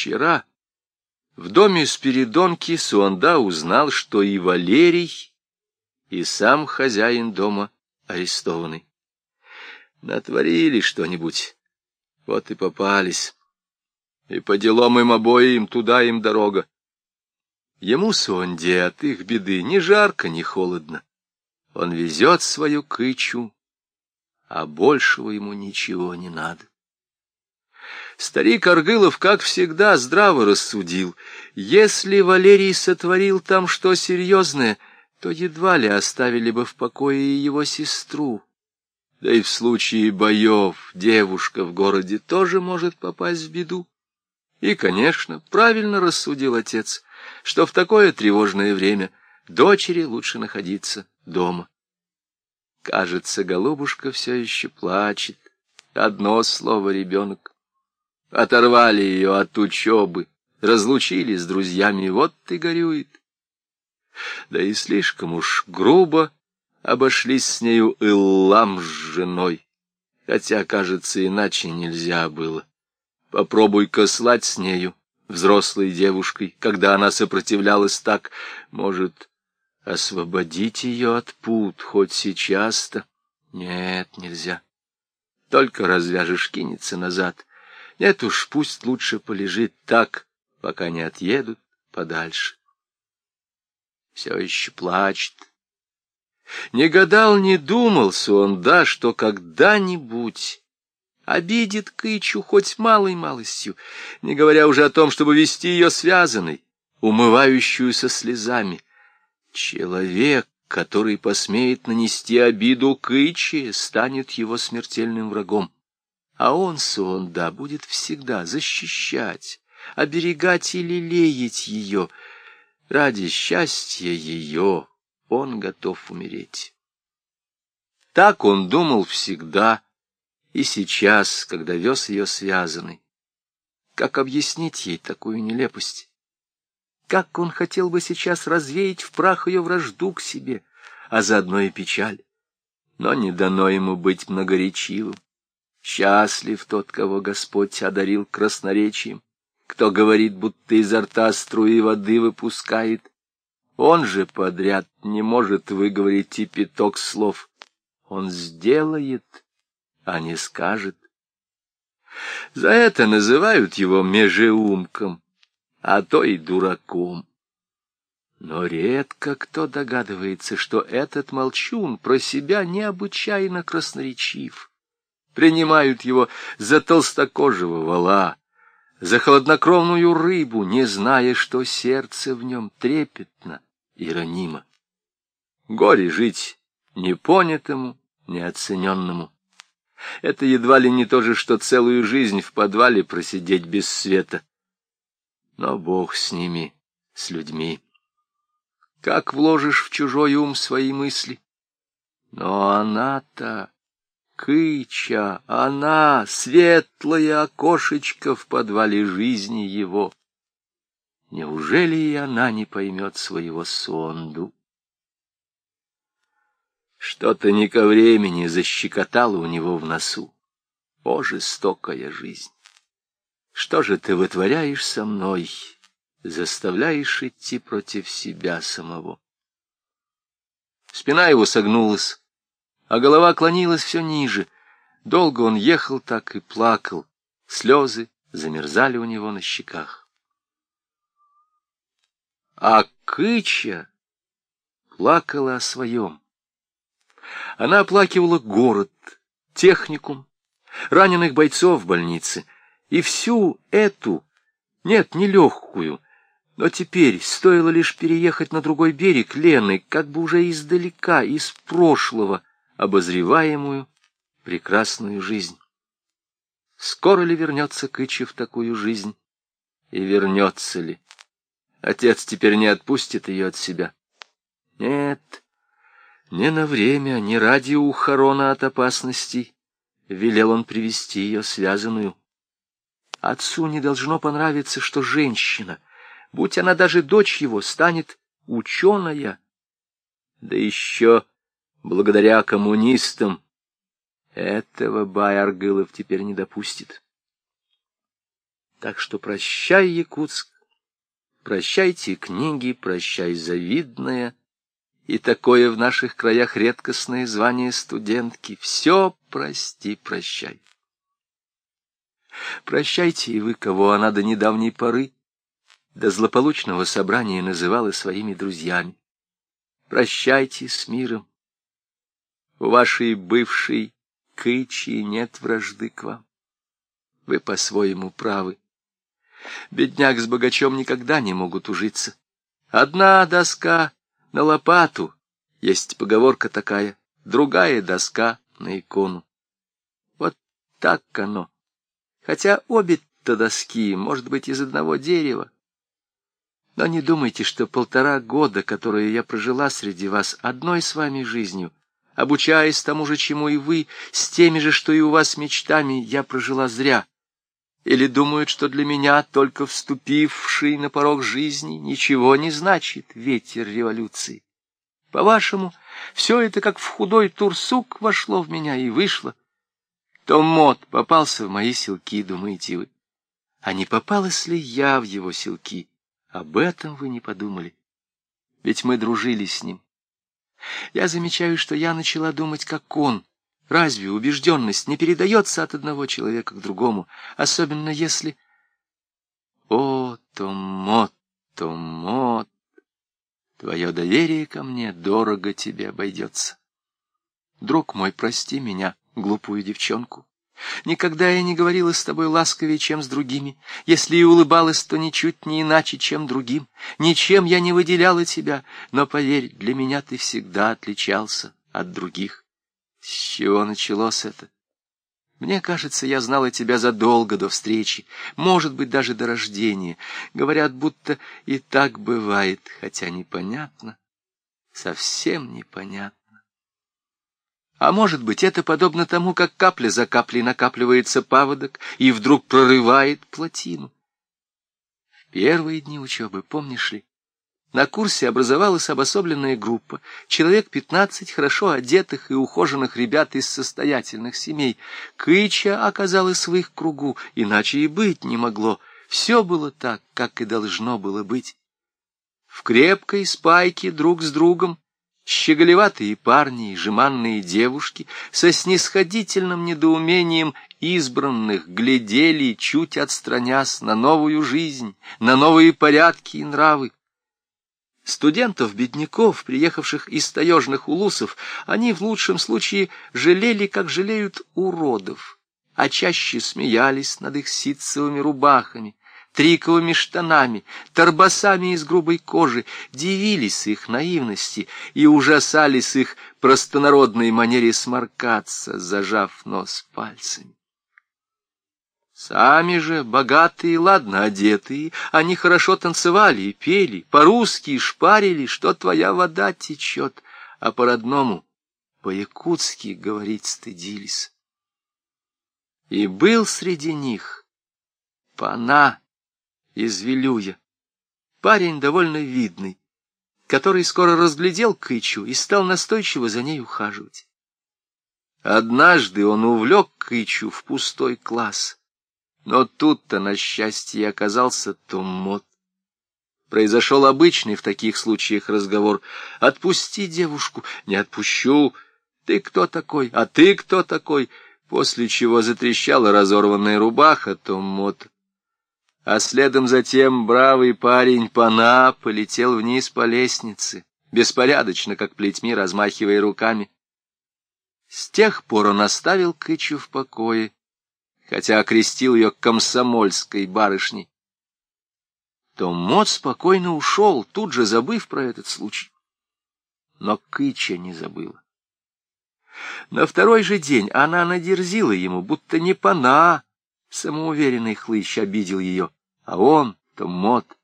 Вчера в доме Спиридонки Суанда узнал, что и Валерий, и сам хозяин дома арестованы. Натворили что-нибудь, вот и попались. И по делам им обоим туда им дорога. Ему, Суанде, от их беды ни жарко, ни холодно. Он везет свою кычу, а большего ему ничего не надо. Старик Аргылов, как всегда, здраво рассудил. Если Валерий сотворил там что серьезное, то едва ли оставили бы в покое его сестру. Да и в случае боев девушка в городе тоже может попасть в беду. И, конечно, правильно рассудил отец, что в такое тревожное время дочери лучше находиться дома. Кажется, голубушка все еще плачет. Одно слово ребенок. Оторвали ее от учебы, разлучили с друзьями, вот ты горюет. Да и слишком уж грубо обошлись с нею Иллам с женой, хотя, кажется, иначе нельзя было. Попробуй-ка слать с нею, взрослой девушкой, когда она сопротивлялась так, может, освободить ее от пут хоть сейчас-то? Нет, нельзя. Только развяжешь, кинется назад. Нет уж, пусть лучше полежит так, пока не отъедут подальше. Все еще плачет. Не гадал, не думался он, да, что когда-нибудь обидит Кычу хоть малой малостью, не говоря уже о том, чтобы вести ее связанной, умывающуюся слезами. Человек, который посмеет нанести обиду Кыче, станет его смертельным врагом. А он, Сонда, будет всегда защищать, оберегать и лелеять ее. Ради счастья ее он готов умереть. Так он думал всегда, и сейчас, когда вез ее связанный. Как объяснить ей такую нелепость? Как он хотел бы сейчас развеять в прах ее вражду к себе, а заодно и печаль. Но не дано ему быть многоречивым. Счастлив тот, кого Господь одарил красноречием, кто говорит, будто изо рта струи воды выпускает. Он же подряд не может выговорить и пяток слов. Он сделает, а не скажет. За это называют его межеумком, а то и дураком. Но редко кто догадывается, что этот молчун про себя необычайно красноречив. Принимают его за толстокожего вала, за холоднокровную рыбу, не зная, что сердце в нем трепетно и ранимо. Горе жить непонятому, неоцененному. Это едва ли не то же, что целую жизнь в подвале просидеть без света. Но Бог с ними, с людьми. Как вложишь в чужой ум свои мысли? Но она-то, Кыча, она, светлое окошечко в подвале жизни его. Неужели и она не поймет своего сонду? Что-то не ко времени защекотало у него в носу. О, жестокая жизнь! Что же ты вытворяешь со мной, заставляешь идти против себя самого? Спина его согнулась, а голова клонилась все ниже. Долго он ехал так и плакал, слезы замерзали у него на щеках. А Кыча плакала о своем. Она оплакивала город, техникум, раненых бойцов в больнице и всю эту, нет, не легкую, но теперь стоило лишь переехать на другой берег Лены, как бы уже издалека, из прошлого, обозреваемую прекрасную жизнь. Скоро ли вернется Кычи в такую жизнь? И вернется ли? Отец теперь не отпустит ее от себя. Нет, не на время, не ради ухорона от опасностей велел он привести ее связанную. Отцу не должно понравиться, что женщина, будь она даже дочь его, станет ученая. Да еще благодаря коммунистам этого Байаргылов теперь не допустит. Так что прощай, Якутск, прощайте книги, прощай завидное и такое в наших краях редкостное звание студентки. Все прости, прощай. Прощайте и вы, кого она до недавней поры, до злополучного собрания называла своими друзьями. Прощайте с миром. У вашей бывшей Кычи нет вражды к вам. Вы по-своему правы. Бедняк с богачом никогда не могут ужиться. Одна доска на лопату, есть поговорка такая, другая доска на икону. Вот так оно. Хотя обе-то доски, может быть, из одного дерева. Но не думайте, что полтора года, которые я прожила среди вас, одной с вами жизнью, обучаясь тому же, чему и вы, с теми же, что и у вас мечтами, я прожила зря. Или думают, что для меня, только вступивший на порог жизни, ничего не значит ветер революции. По-вашему, все это как в худой турсук вошло в меня и вышло. То мод попался в мои селки, думаете вы. А не попалась ли я в его селки? Об этом вы не подумали. Ведь мы дружили с ним. Я замечаю, что я начала думать, как он. Разве убежденность не передается от одного человека к другому, особенно если... О, Томот, Томот, твое доверие ко мне дорого тебе обойдется. Друг мой, прости меня, глупую девчонку. Никогда я не говорила с тобой ласковее, чем с другими. Если и улыбалась, то ничуть не иначе, чем другим. Ничем я не выделяла тебя, но, поверь, для меня ты всегда отличался от других. С чего началось это? Мне кажется, я знала тебя задолго до встречи, может быть, даже до рождения. Говорят, будто и так бывает, хотя непонятно, совсем непонятно. А может быть, это подобно тому, как капля за каплей накапливается паводок и вдруг прорывает плотину. Первые дни учебы, помнишь ли, на курсе образовалась обособленная группа, человек пятнадцать хорошо одетых и ухоженных ребят из состоятельных семей. Кыча оказалась в их кругу, иначе и быть не могло. Все было так, как и должно было быть. В крепкой спайке друг с другом щеголеватые парни и жеманные девушки со снисходительным недоумением избранных глядели, чуть отстранясь на новую жизнь, на новые порядки и нравы. Студентов-бедняков, приехавших из таежных улусов, они в лучшем случае жалели, как жалеют уродов, а чаще смеялись над их ситцевыми рубахами, триковыми штанами, торбасами из грубой кожи, дивились их наивности и ужасались их простонародной манере сморкаться, зажав нос пальцами. Сами же, богатые, ладно одетые, они хорошо танцевали и пели, по-русски шпарили, что твоя вода течет, а по-родному, по-якутски говорить стыдились. И был среди них Пана, из Вилюя. Парень довольно видный, который скоро разглядел Кычу и стал настойчиво за ней ухаживать. Однажды он увлек Кычу в пустой класс, но тут-то, на счастье, оказался Томмот. Произошел обычный в таких случаях разговор. «Отпусти девушку». «Не отпущу». «Ты кто такой?» «А ты кто такой?» После чего затрещала разорванная рубаха Томмот а следом затем бравый парень Пана полетел вниз по лестнице, беспорядочно, как плетьми, размахивая руками. С тех пор он оставил Кычу в покое, хотя окрестил ее комсомольской барышней. То Мот спокойно ушел, тут же забыв про этот случай. Но Кыча не забыла. На второй же день она надерзила ему, будто не Пана, Самоуверенный хлыщ обидел ее, а он-то мод.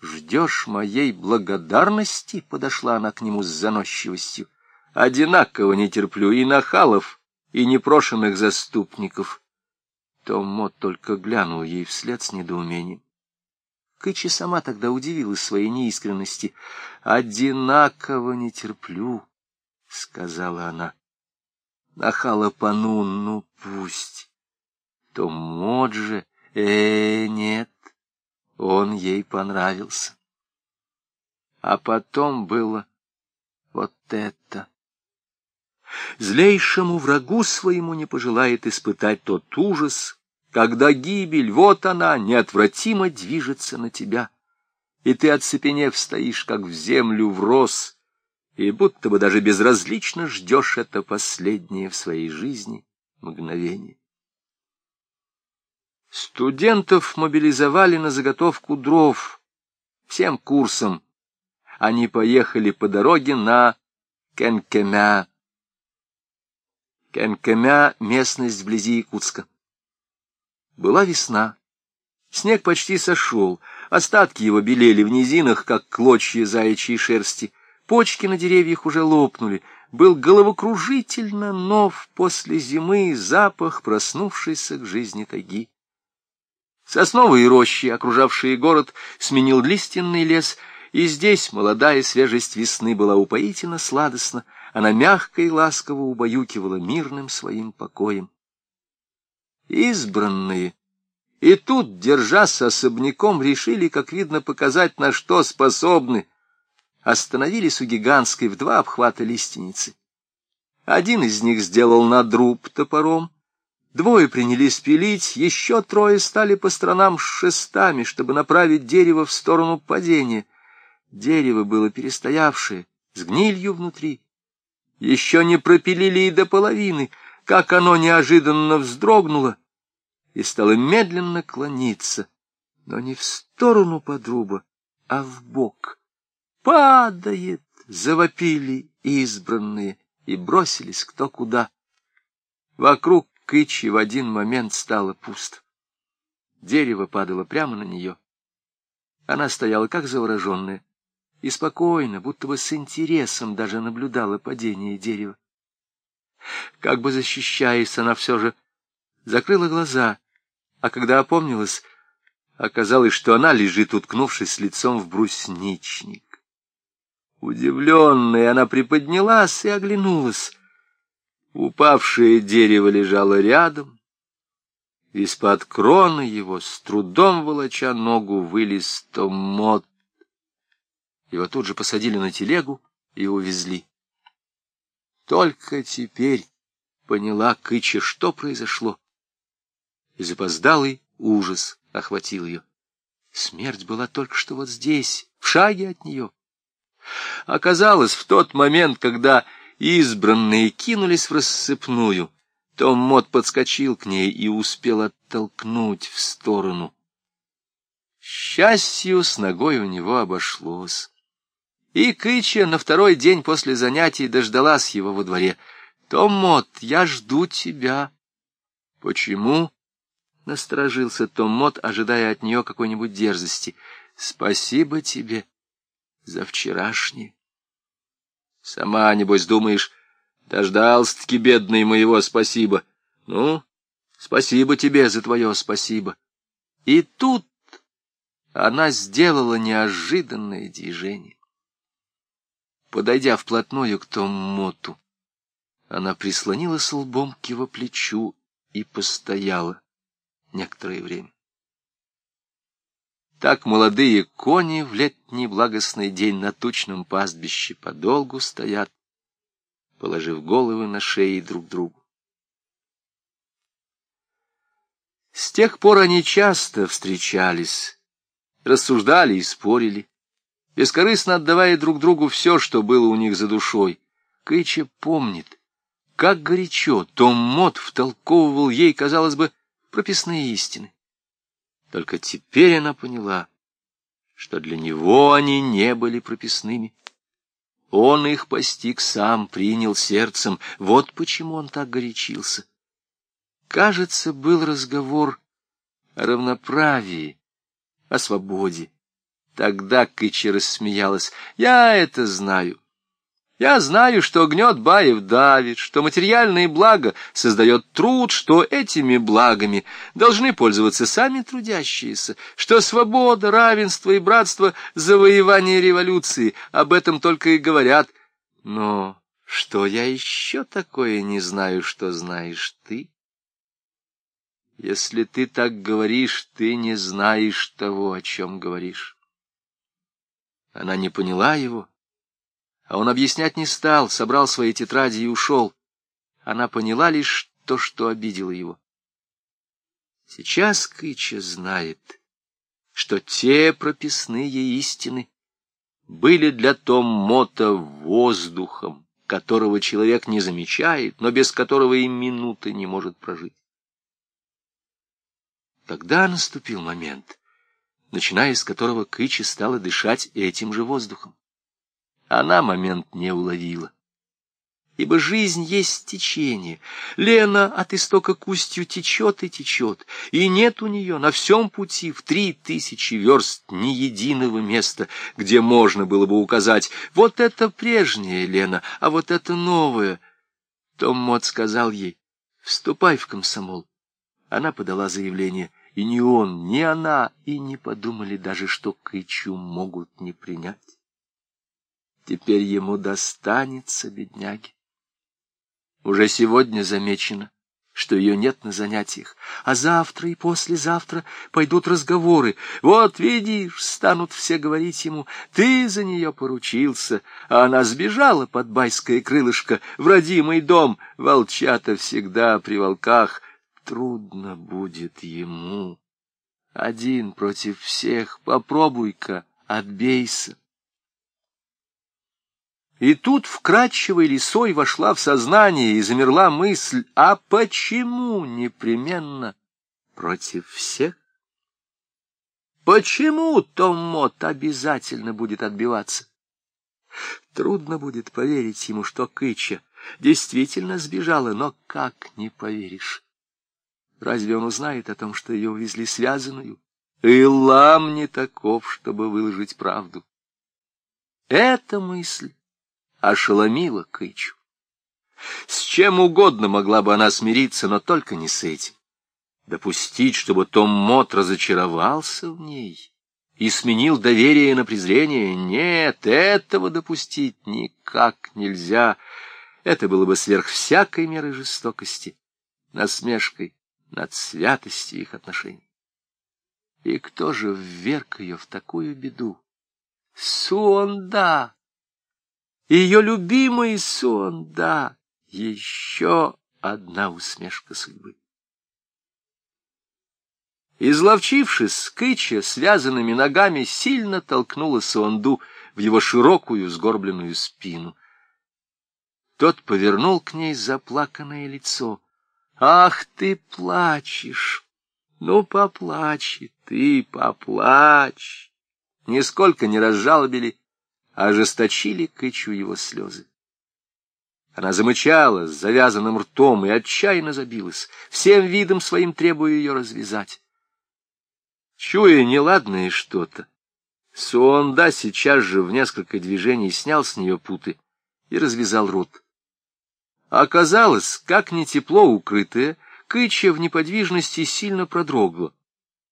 «Ждешь моей благодарности?» — подошла она к нему с заносчивостью. «Одинаково не терплю и нахалов, и непрошенных заступников». Том Мот только глянул ей вслед с недоумением. Кычи сама тогда удивилась своей неискренности. «Одинаково не терплю», — сказала она. Нахала пану, ну пусть то Моджи Э, нет, он ей понравился. А потом было вот это. Злейшему врагу своему не пожелает испытать тот ужас, когда гибель, вот она, неотвратимо движется на тебя, и ты, оцепенев, стоишь, как в землю врос, и будто бы даже безразлично ждешь это последнее в своей жизни мгновение. Студентов мобилизовали на заготовку дров всем курсом. Они поехали по дороге на Кенкемя. Кенкемя — местность вблизи Якутска. Была весна. Снег почти сошел, остатки его белели в низинах, как клочья заячьей шерсти. Почки на деревьях уже лопнули. Был головокружительно нов после зимы запах проснувшейся к жизни тайги. Сосновые рощи, окружавшие город, сменил лиственный лес, и здесь молодая свежесть весны была упоительно сладостна, она мягко и ласково убаюкивала мирным своим покоем. Избранные и тут, держась особняком, решили, как видно, показать, на что способны. Остановились у гигантской в два обхвата лиственницы. Один из них сделал надруб топором, двое принялись пилить, еще трое стали по сторонам шестами, чтобы направить дерево в сторону падения. Дерево было перестоявшее, с гнилью внутри. Еще не пропилили и до половины, как оно неожиданно вздрогнуло и стала медленно клониться, но не в сторону подруба, а в бок. «Падает!» — завопили избранные и бросились кто куда. Вокруг Кычи в один момент стало пусто. Дерево падало прямо на нее. Она стояла как завороженная и спокойно, будто бы с интересом даже наблюдала падение дерева. Как бы защищаясь, она все же закрыла глаза а когда опомнилась, оказалось, что она лежит, уткнувшись лицом в брусничник. Удивленная, она приподнялась и оглянулась. Упавшее дерево лежало рядом. Из-под кроны его, с трудом волоча ногу, вылез Томот. Его тут же посадили на телегу и увезли. Только теперь поняла Кыча, что произошло и запоздалый ужас охватил ее. Смерть была только что вот здесь, в шаге от нее. Оказалось, в тот момент, когда избранные кинулись в рассыпную, Том Мот подскочил к ней и успел оттолкнуть в сторону. Счастью, с ногой у него обошлось. И Кыча на второй день после занятий дождалась его во дворе. «Том Мот, я жду тебя». «Почему?» Насторожился Том Мот, ожидая от нее какой-нибудь дерзости. «Спасибо тебе за вчерашнее». «Сама, небось, думаешь, дождался-таки, бедный, моего спасибо. Ну, спасибо тебе за твое спасибо». И тут она сделала неожиданное движение. Подойдя вплотную к Том Моту, она прислонилась лбом к его плечу и постояла некоторое время. Так молодые кони в летний благостный день на тучном пастбище подолгу стоят, положив головы на шеи друг другу. С тех пор они часто встречались, рассуждали и спорили, бескорыстно отдавая друг другу все, что было у них за душой. Кыча помнит, как горячо Том Мот втолковывал ей, казалось бы, прописные истины. Только теперь она поняла, что для него они не были прописными. Он их постиг сам, принял сердцем. Вот почему он так горячился. Кажется, был разговор о равноправии, о свободе. Тогда Кыча рассмеялась. «Я это знаю. Я знаю, что гнет Баев давит, что материальные блага создает труд, что этими благами должны пользоваться сами трудящиеся, что свобода, равенство и братство — завоевание революции, об этом только и говорят. Но что я еще такое не знаю, что знаешь ты? Если ты так говоришь, ты не знаешь того, о чем говоришь. Она не поняла его, а он объяснять не стал, собрал свои тетради и ушел. Она поняла лишь то, что обидела его. Сейчас Кыча знает, что те прописные истины были для Том Мота воздухом, которого человек не замечает, но без которого и минуты не может прожить. Тогда наступил момент, начиная с которого Кыча стала дышать этим же воздухом. Она момент не уловила ибо жизнь есть течение. Лена от истока к устью течет и течет, и нет у нее на всем пути в три тысячи верст ни единого места, где можно было бы указать «вот это прежнее, Лена, а вот это новое». Том Мот сказал ей «вступай в комсомол». Она подала заявление, и ни он, ни она и не подумали даже, что Кычу могут не принять. Теперь ему достанется, бедняги. Уже сегодня замечено, что ее нет на занятиях, а завтра и послезавтра пойдут разговоры. Вот, видишь, станут все говорить ему, ты за нее поручился, а она сбежала под байское крылышко в родимый дом. Волчата всегда при волках. Трудно будет ему. Один против всех, попробуй-ка, отбейся. И тут вкрадчивой лисой вошла в сознание и замерла мысль, а почему непременно против всех? Почему Том Мот обязательно будет отбиваться? Трудно будет поверить ему, что Кыча действительно сбежала, но как не поверишь? Разве он узнает о том, что ее увезли связанную? И лам не таков, чтобы выложить правду. Эта мысль ошеломила Кычу. С чем угодно могла бы она смириться, но только не с этим. Допустить, чтобы Том Мот разочаровался в ней и сменил доверие на презрение, нет, этого допустить никак нельзя. Это было бы сверх всякой меры жестокости, насмешкой над святостью их отношений. И кто же вверг ее в такую беду? Суонда! Ее любимый сон, да, еще одна усмешка судьбы. Изловчившись, Кыча связанными ногами сильно толкнула Суанду в его широкую сгорбленную спину. Тот повернул к ней заплаканное лицо. «Ах, ты плачешь! Ну, поплачь ты, поплачь!» Нисколько не разжалобили ожесточили Кычу его слезы. Она замычала с завязанным ртом и отчаянно забилась, всем видом своим требуя ее развязать. Чуя неладное что-то, Суонда сейчас же в несколько движений снял с нее путы и развязал рот. Оказалось, как не тепло укрытая, Кыча в неподвижности сильно продрогла.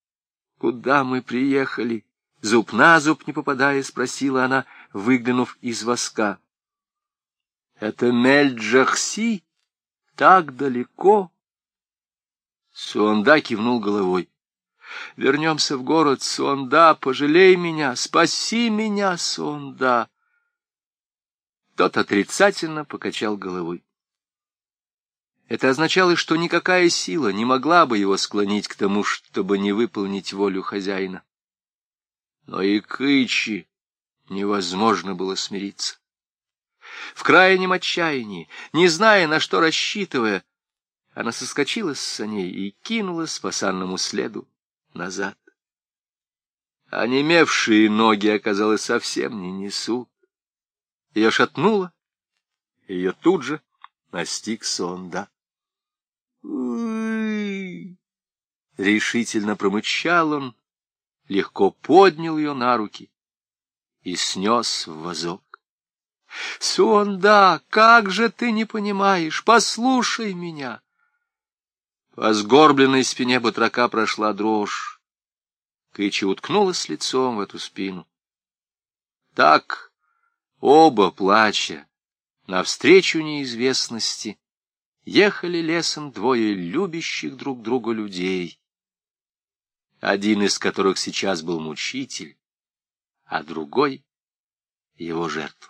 — Куда мы приехали? — зуб на зуб не попадая, спросила она, — выглянув из воска. «Это Мель-Джахси? Так далеко?» Суонда кивнул головой. «Вернемся в город, Суонда, пожалей меня, спаси меня, Суонда!» Тот отрицательно покачал головой. Это означало, что никакая сила не могла бы его склонить к тому, чтобы не выполнить волю хозяина. Но и Кычи невозможно было смириться. В крайнем отчаянии, не зная, на что рассчитывая, она соскочила с саней и кинулась по санному следу назад. Онемевшие ноги, оказалось, совсем не несут. Ее шатнуло, ее тут же настиг сон, да. Решительно промычал он, легко поднял ее на руки и снес в вазок. Суонда, как же ты не понимаешь? Послушай меня. По сгорбленной спине батрака прошла дрожь. Кычи уткнулась лицом в эту спину. Так, оба плача, навстречу неизвестности, ехали лесом двое любящих друг друга людей, один из которых сейчас был мучитель, а другой — его жертва.